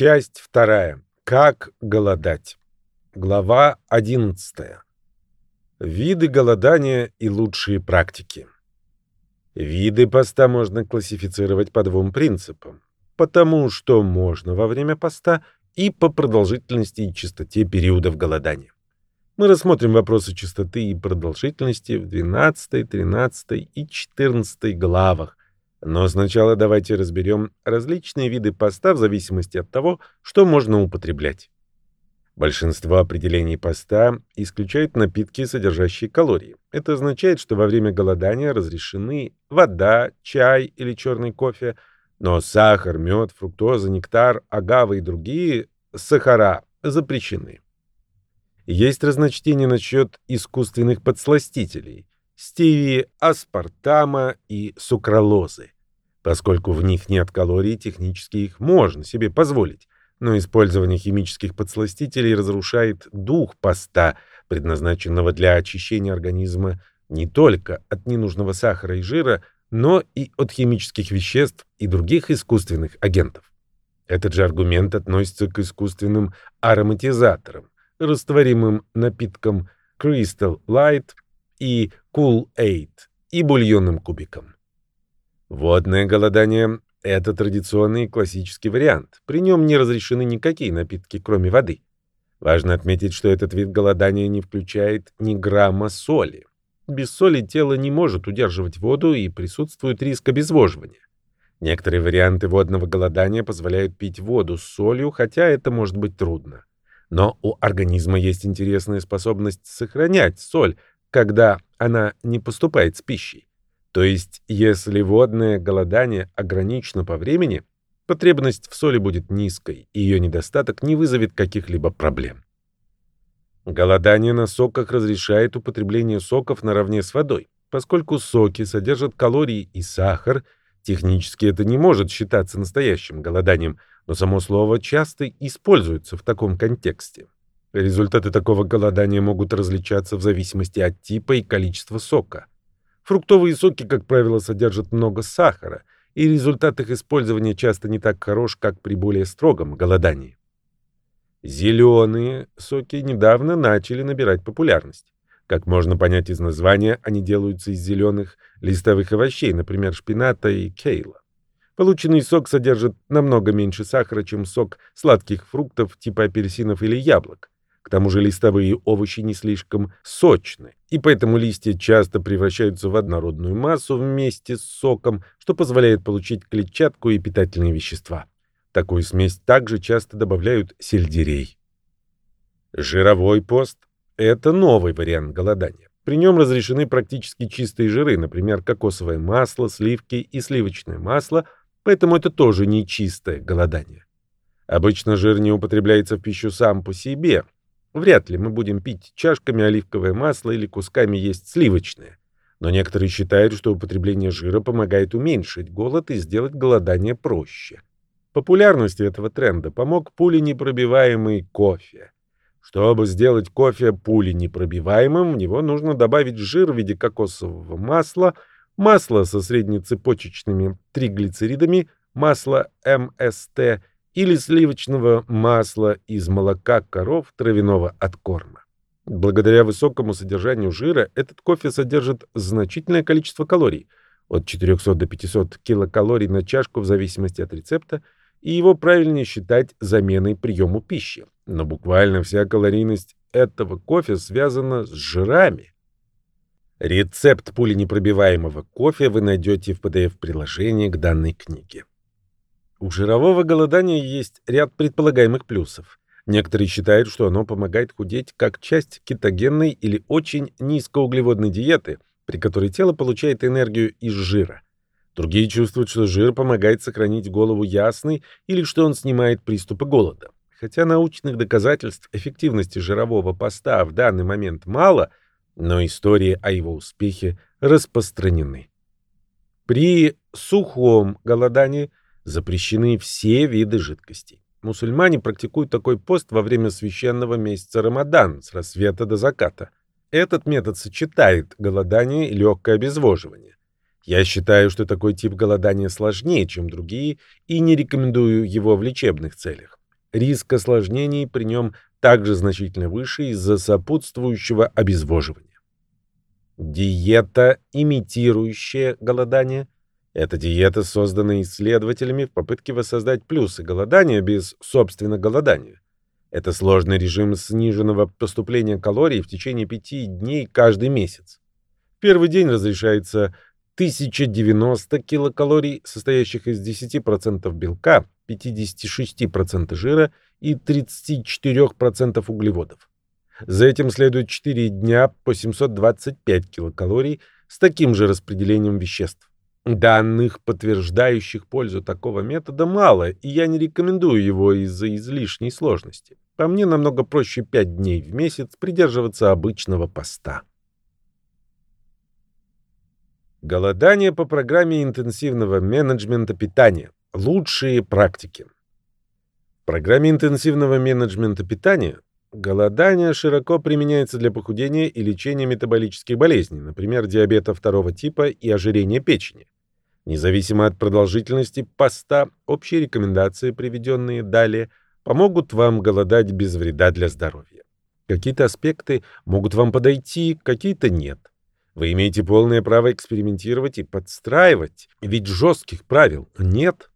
Часть вторая. Как голодать. Глава 11. Виды голодания и лучшие практики. Виды поста можно классифицировать по двум принципам. По тому, что можно во время поста, и по продолжительности и частоте периодов голодания. Мы рассмотрим вопросы частоты и продолжительности в 12, 13 и 14 главах, но сначала давайте разберем различные виды поста в зависимости от того, что можно употреблять. Большинство определений поста исключают напитки, содержащие калории. Это означает, что во время голодания разрешены вода, чай или черный кофе, но сахар, мед, фруктоза, нектар, агавы и другие сахара запрещены. Есть разночтение насчет искусственных подсластителей – стевии, аспартама и сукралозы. Поскольку в них нет калорий, технически их можно себе позволить. Но использование химических подсластителей разрушает дух поста, предназначенного для очищения организма не только от ненужного сахара и жира, но и от химических веществ и других искусственных агентов. Этот же аргумент относится к искусственным ароматизаторам, растворимым напиткам Crystal Light и Aid и бульонным кубикам. Водное голодание – это традиционный классический вариант. При нем не разрешены никакие напитки, кроме воды. Важно отметить, что этот вид голодания не включает ни грамма соли. Без соли тело не может удерживать воду и присутствует риск обезвоживания. Некоторые варианты водного голодания позволяют пить воду с солью, хотя это может быть трудно. Но у организма есть интересная способность сохранять соль, когда она не поступает с пищей. То есть, если водное голодание ограничено по времени, потребность в соли будет низкой, и ее недостаток не вызовет каких-либо проблем. Голодание на соках разрешает употребление соков наравне с водой. Поскольку соки содержат калории и сахар, технически это не может считаться настоящим голоданием, но само слово часто используется в таком контексте. Результаты такого голодания могут различаться в зависимости от типа и количества сока. Фруктовые соки, как правило, содержат много сахара, и результат их использования часто не так хорош, как при более строгом голодании. Зеленые соки недавно начали набирать популярность. Как можно понять из названия, они делаются из зеленых листовых овощей, например, шпината и кейла. Полученный сок содержит намного меньше сахара, чем сок сладких фруктов типа апельсинов или яблок. К тому же листовые овощи не слишком сочны, и поэтому листья часто превращаются в однородную массу вместе с соком, что позволяет получить клетчатку и питательные вещества. Такую смесь также часто добавляют сельдерей. Жировой пост – это новый вариант голодания. При нем разрешены практически чистые жиры, например, кокосовое масло, сливки и сливочное масло – Поэтому это тоже не чистое голодание. Обычно жир не употребляется в пищу сам по себе. Вряд ли мы будем пить чашками оливковое масло или кусками есть сливочное. Но некоторые считают, что употребление жира помогает уменьшить голод и сделать голодание проще. Популярности этого тренда помог пуленепробиваемый кофе. Чтобы сделать кофе пуленепробиваемым, в него нужно добавить жир в виде кокосового масла – масло со среднецепочечными триглицеридами, масло МСТ или сливочного масла из молока коров травяного откорма. Благодаря высокому содержанию жира этот кофе содержит значительное количество калорий, от 400 до 500 килокалорий на чашку в зависимости от рецепта, и его правильнее считать заменой приему пищи. Но буквально вся калорийность этого кофе связана с жирами. Рецепт пуленепробиваемого кофе вы найдете в PDF-приложении к данной книге. У жирового голодания есть ряд предполагаемых плюсов. Некоторые считают, что оно помогает худеть как часть кетогенной или очень низкоуглеводной диеты, при которой тело получает энергию из жира. Другие чувствуют, что жир помогает сохранить голову ясной или что он снимает приступы голода. Хотя научных доказательств эффективности жирового поста в данный момент мало – но истории о его успехе распространены. При сухом голодании запрещены все виды жидкостей. Мусульмане практикуют такой пост во время священного месяца Рамадан с рассвета до заката. Этот метод сочетает голодание и легкое обезвоживание. Я считаю, что такой тип голодания сложнее, чем другие, и не рекомендую его в лечебных целях. Риск осложнений при нем также значительно выше из-за сопутствующего обезвоживания. Диета, имитирующая голодание. Эта диета создана исследователями в попытке воссоздать плюсы голодания без, собственно, голодания. Это сложный режим сниженного поступления калорий в течение пяти дней каждый месяц. В первый день разрешается 1090 килокалорий, состоящих из 10% белка, 56% жира и 34% углеводов. За этим следует 4 дня по 725 килокалорий с таким же распределением веществ. Данных, подтверждающих пользу такого метода, мало, и я не рекомендую его из-за излишней сложности. По мне намного проще 5 дней в месяц придерживаться обычного поста. Голодание по программе интенсивного менеджмента питания. Лучшие практики. В программе интенсивного менеджмента питания Голодание широко применяется для похудения и лечения метаболических болезней, например, диабета второго типа и ожирения печени. Независимо от продолжительности поста, общие рекомендации, приведенные далее, помогут вам голодать без вреда для здоровья. Какие-то аспекты могут вам подойти, какие-то нет. Вы имеете полное право экспериментировать и подстраивать, ведь жестких правил нет.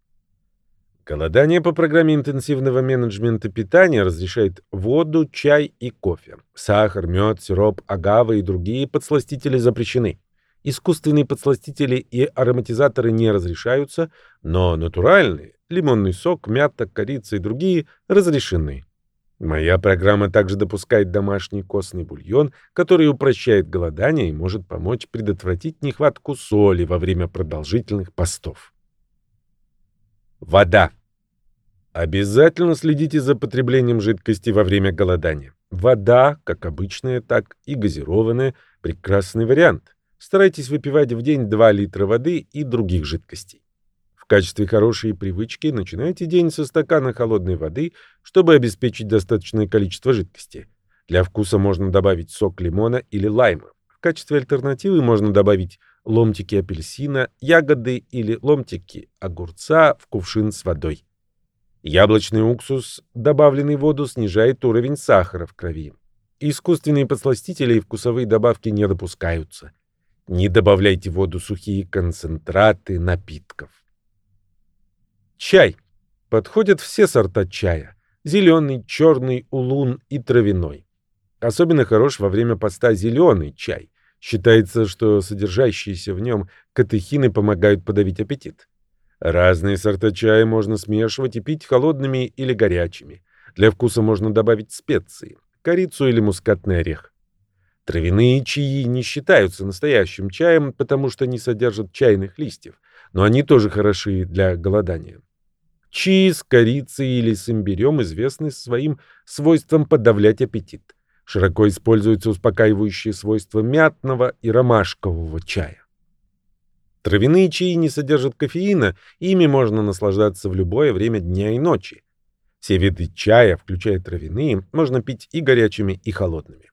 Голодание по программе интенсивного менеджмента питания разрешает воду, чай и кофе. Сахар, мед, сироп, агава и другие подсластители запрещены. Искусственные подсластители и ароматизаторы не разрешаются, но натуральные – лимонный сок, мята, корица и другие – разрешены. Моя программа также допускает домашний костный бульон, который упрощает голодание и может помочь предотвратить нехватку соли во время продолжительных постов. Вода. Обязательно следите за потреблением жидкости во время голодания. Вода, как обычная, так и газированная, прекрасный вариант. Старайтесь выпивать в день 2 литра воды и других жидкостей. В качестве хорошей привычки начинайте день со стакана холодной воды, чтобы обеспечить достаточное количество жидкости. Для вкуса можно добавить сок лимона или лайма. В качестве альтернативы можно добавить ломтики апельсина, ягоды или ломтики огурца в кувшин с водой. Яблочный уксус, добавленный в воду, снижает уровень сахара в крови. Искусственные подсластители и вкусовые добавки не допускаются. Не добавляйте в воду сухие концентраты напитков. Чай. Подходят все сорта чая. Зеленый, черный, улун и травяной. Особенно хорош во время поста зеленый чай. Считается, что содержащиеся в нем катехины помогают подавить аппетит. Разные сорта чая можно смешивать и пить холодными или горячими. Для вкуса можно добавить специи, корицу или мускатный орех. Травяные чаи не считаются настоящим чаем, потому что не содержат чайных листьев, но они тоже хороши для голодания. Чаи с корицей или с имбирем известны своим свойством подавлять аппетит. Широко используются успокаивающие свойства мятного и ромашкового чая. Травяные чаи не содержат кофеина, ими можно наслаждаться в любое время дня и ночи. Все виды чая, включая травяные, можно пить и горячими, и холодными.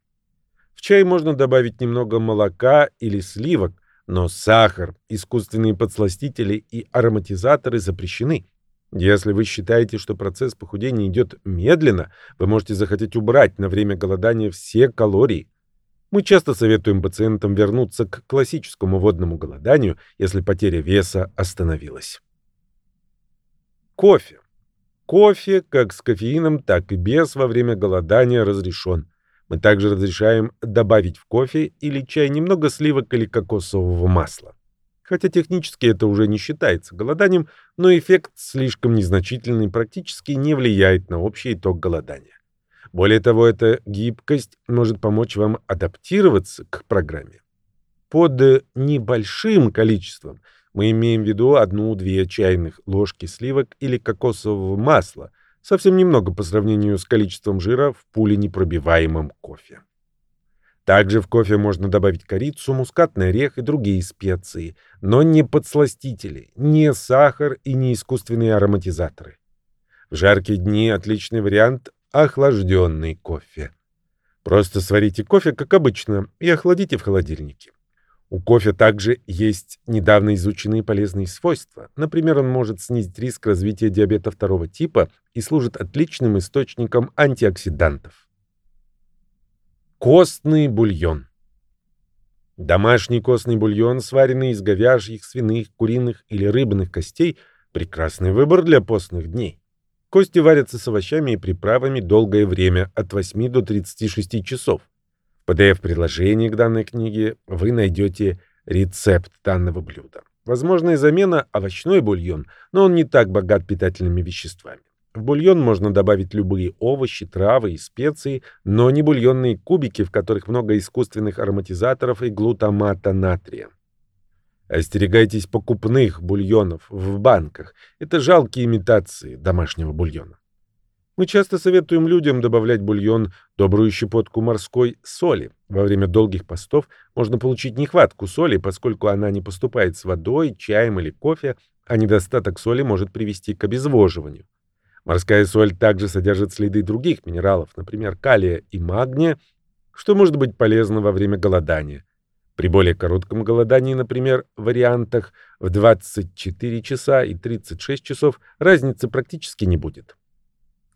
В чай можно добавить немного молока или сливок, но сахар, искусственные подсластители и ароматизаторы запрещены. Если вы считаете, что процесс похудения идет медленно, вы можете захотеть убрать на время голодания все калории. Мы часто советуем пациентам вернуться к классическому водному голоданию, если потеря веса остановилась. Кофе. Кофе, как с кофеином, так и без, во время голодания разрешен. Мы также разрешаем добавить в кофе или чай немного сливок или кокосового масла. Хотя технически это уже не считается голоданием, но эффект слишком незначительный и практически не влияет на общий итог голодания. Более того, эта гибкость может помочь вам адаптироваться к программе. Под небольшим количеством мы имеем в виду одну-две чайных ложки сливок или кокосового масла, совсем немного по сравнению с количеством жира в пуленепробиваемом кофе. Также в кофе можно добавить корицу, мускатный орех и другие специи, но не подсластители, не сахар и не искусственные ароматизаторы. В жаркие дни отличный вариант – охлажденный кофе. Просто сварите кофе, как обычно, и охладите в холодильнике. У кофе также есть недавно изученные полезные свойства. Например, он может снизить риск развития диабета второго типа и служит отличным источником антиоксидантов. Костный бульон. Домашний костный бульон, сваренный из говяжьих, свиных, куриных или рыбных костей – прекрасный выбор для постных дней. Кости варятся с овощами и приправами долгое время, от 8 до 36 часов. PDF-приложении к данной книге вы найдете рецепт данного блюда. Возможная замена – овощной бульон, но он не так богат питательными веществами. В бульон можно добавить любые овощи, травы и специи, но не бульонные кубики, в которых много искусственных ароматизаторов и глутамата натрия. Остерегайтесь покупных бульонов в банках. Это жалкие имитации домашнего бульона. Мы часто советуем людям добавлять в бульон добрую щепотку морской соли. Во время долгих постов можно получить нехватку соли, поскольку она не поступает с водой, чаем или кофе, а недостаток соли может привести к обезвоживанию. Морская соль также содержит следы других минералов, например, калия и магния, что может быть полезно во время голодания. При более коротком голодании, например, вариантах в 24 часа и 36 часов, разницы практически не будет.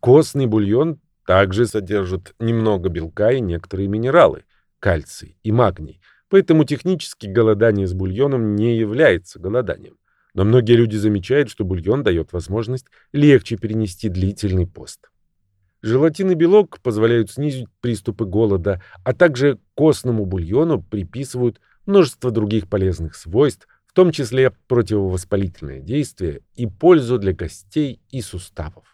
Костный бульон также содержит немного белка и некоторые минералы, кальций и магний, поэтому технически голодание с бульоном не является голоданием. Но многие люди замечают, что бульон дает возможность легче перенести длительный пост. Желатин и белок позволяют снизить приступы голода, а также костному бульону приписывают множество других полезных свойств, в том числе противовоспалительное действие и пользу для костей и суставов.